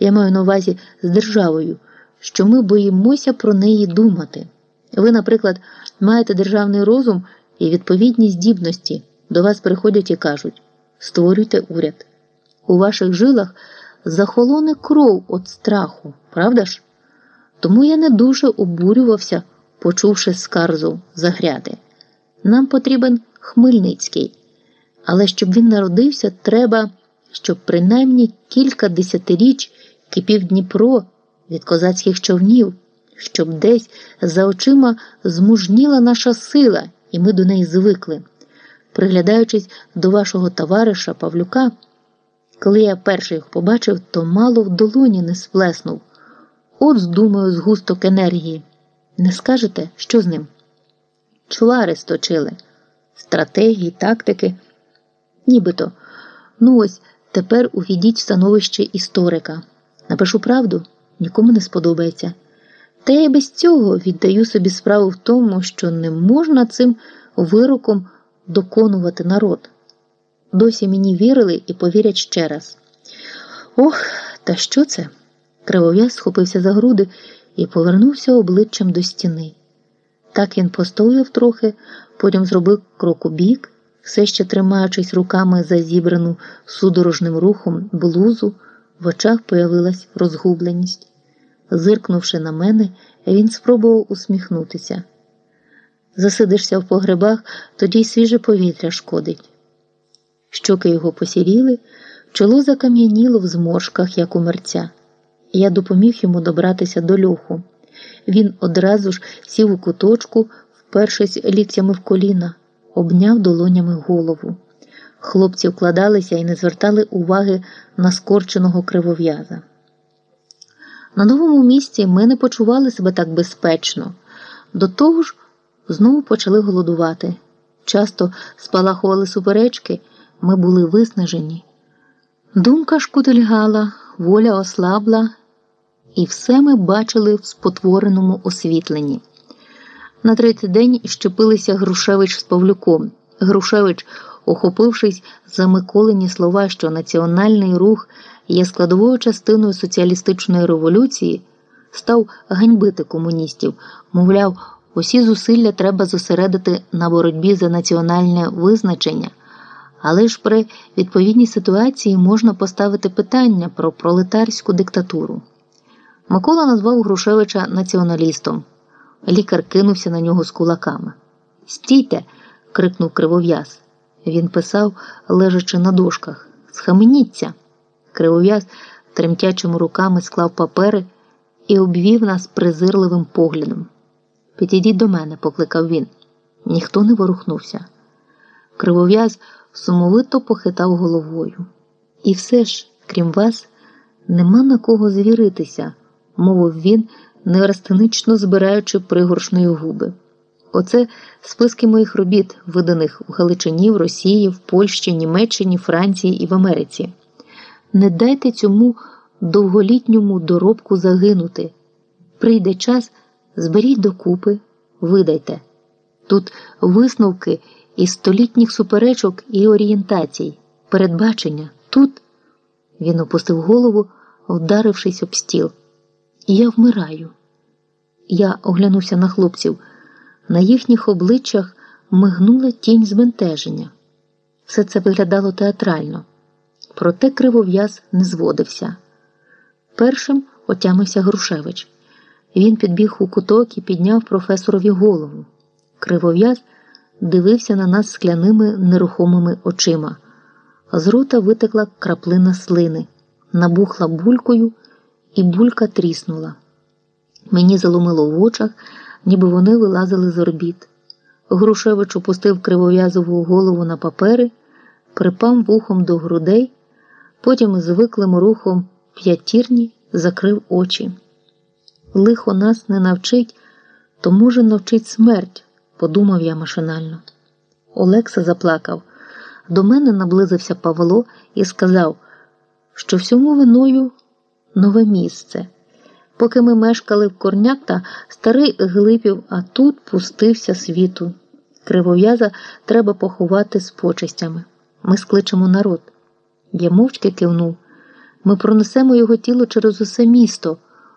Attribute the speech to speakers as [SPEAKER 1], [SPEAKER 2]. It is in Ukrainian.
[SPEAKER 1] я маю на увазі з державою, що ми боїмося про неї думати. Ви, наприклад, маєте державний розум і відповідні здібності, до вас приходять і кажуть створюйте уряд. У ваших жилах захолоне кров від страху, правда ж? Тому я не дуже обурювався, почувши скарзу загряди. Нам потрібен Хмельницький, але щоб він народився, треба, щоб принаймні кілька десятиріч кипів Дніпро від козацьких човнів, щоб десь за очима змужніла наша сила, і ми до неї звикли. Приглядаючись до вашого товариша Павлюка, коли я перший їх побачив, то мало в долоні не сплеснув. От здумаю згусток енергії. Не скажете, що з ним? Чвари сточили, стратегії, тактики. Нібито. Ну ось тепер увійдіть в становище історика. Напишу правду, нікому не сподобається. Та я без цього віддаю собі справу в тому, що не можна цим вироком доконувати народ. Досі мені вірили і повірять ще раз. Ох, та що це? Кривов'яз схопився за груди і повернувся обличчям до стіни. Так він постояв трохи, потім зробив крок у бік, все ще тримаючись руками за зібрану судорожним рухом блузу, в очах появилась розгубленість. Зиркнувши на мене, він спробував усміхнутися. Засидишся в погребах, тоді й свіже повітря шкодить. Щоки його посіріли, чоло закам'яніло в зморшках, як у мерця. Я допоміг йому добратися до льоху. Він одразу ж сів у куточку, впершись ліктями в коліна, обняв долонями голову. Хлопці вкладалися і не звертали уваги на скорченого кривов'яза. На новому місці ми не почували себе так безпечно. До того ж, знову почали голодувати. Часто спалахували суперечки, ми були виснажені. Думка шкутильгала, воля ослабла, і все ми бачили в спотвореному освітленні. На третій день щепилися Грушевич з Павлюком. Грушевич, охопившись за Миколині слова, що національний рух є складовою частиною соціалістичної революції, став ганьбити комуністів, мовляв, усі зусилля треба зосередити на боротьбі за національне визначення. Але ж при відповідній ситуації можна поставити питання про пролетарську диктатуру. Микола назвав Грушевича націоналістом. Лікар кинувся на нього з кулаками. Стійте. крикнув кривов'яз. Він писав, лежачи на дошках. Схаменіться. Кривов'яз тремтячими руками склав папери і обвів нас презирливим поглядом. Підійдіть до мене, покликав він. Ніхто не ворухнувся. Кривов'яз сумовито похитав головою. І все ж, крім вас, нема на кого звіритися, мовив він, неврастенично збираючи пригоршною губи. Оце списки моїх робіт, виданих в Галичині, в Росії, в Польщі, Німеччині, Франції і в Америці. Не дайте цьому довголітньому доробку загинути. Прийде час, зберіть докупи, видайте. Тут висновки із столітніх суперечок і орієнтацій, передбачення. Тут він опустив голову, вдарившись об стіл. Я вмираю. Я оглянувся на хлопців. На їхніх обличчях мигнула тінь збентеження. Все це виглядало театрально, проте кривов'яз не зводився. Першим отямився Грушевич. Він підбіг у куток і підняв професорові голову. Кривов'яз дивився на нас скляними нерухомими очима. З рота витекла краплина слини, набухла булькою, і булька тріснула. Мені заломило в очах, ніби вони вилазили з орбіт. Грушевич опустив кривов'язову голову на папери, припав вухом до грудей, потім звиклим рухом п'ятірні закрив очі. Лихо нас не навчить, то може навчить смерть, подумав я машинально. Олекса заплакав. До мене наблизився Павло і сказав, що всьому виною нове місце. Поки ми мешкали в корнята, старий глипів, а тут пустився світу. Кривов'яза треба поховати з почистями. Ми скличемо народ. Я мовчки кивнув. Ми пронесемо його тіло через усе місто,